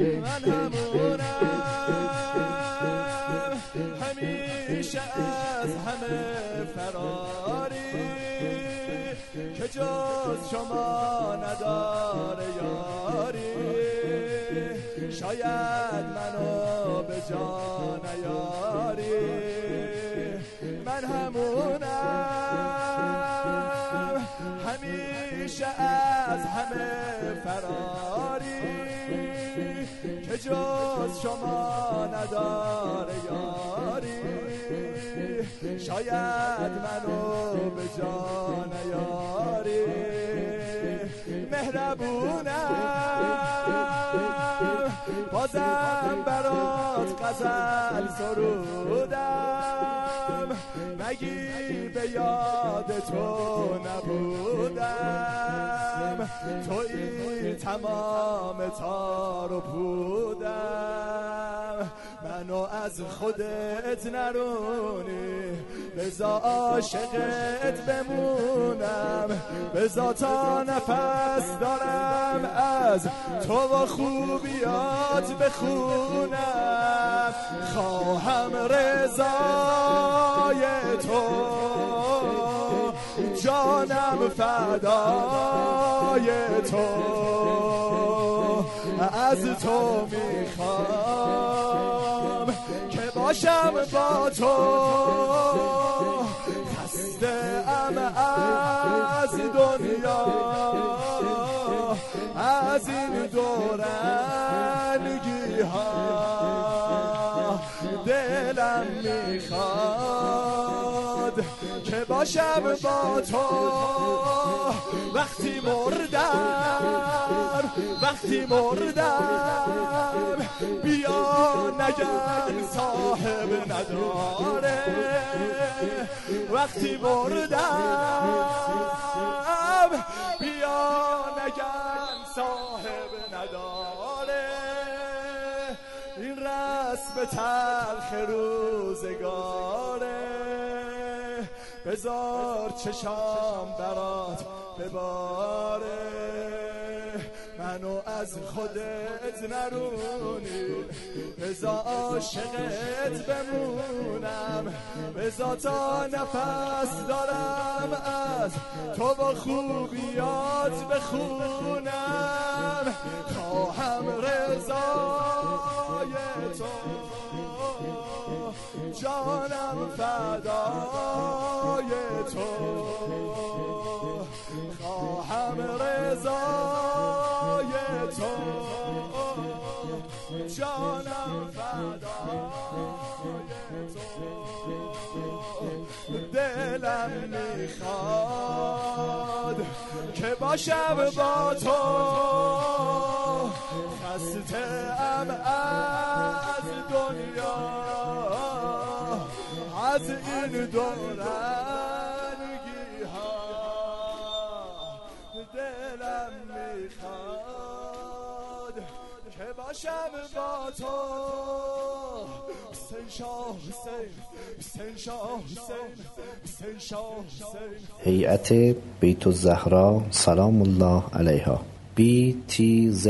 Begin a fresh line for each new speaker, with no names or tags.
من همونم همیشه از همه فراری که جز شما نداره یاری. شاید منو به جان نیاری. من همونم. همیشه از همه فراری که جز شما نداره یاری. شاید منو به جان نیاری مهربونم. بازم برات غزل سرودم. مگی به یاد تو نبودم. توی تمام تار و پودم. منو از خودت نرونی. بزا عاشقت بمونم. بزا تا نفس دارم از تو و خوبیات بخونم. خواهم رضای فدای تو. از تو می‌خوام که باشم با تو. خسته ام از دنیا. از این دورنگی ها دلم می‌خواد که باشم با تو. وقتی مردم وقتی مردم بیا نگن صاحب نداره. وقتی مردم بیا نگن صاحب نداره. این رسم تلخ روزگاره. بزار چشام برات بباره. منو از خودت نرونی. بزا عاشقت بمونم. بزا تا نفس دارم از تو با خوبیات بخونم. جانم فدای تو. خواهم رضای تو. جانم فدای تو. دلم می‌خواد که باشم با تو. خسته ام از دنیا. از این دورنگی ها دلم می‌خواد که باشم با تو.
هیئت بیت الزهرا سلام الله علیها. Btzs.ir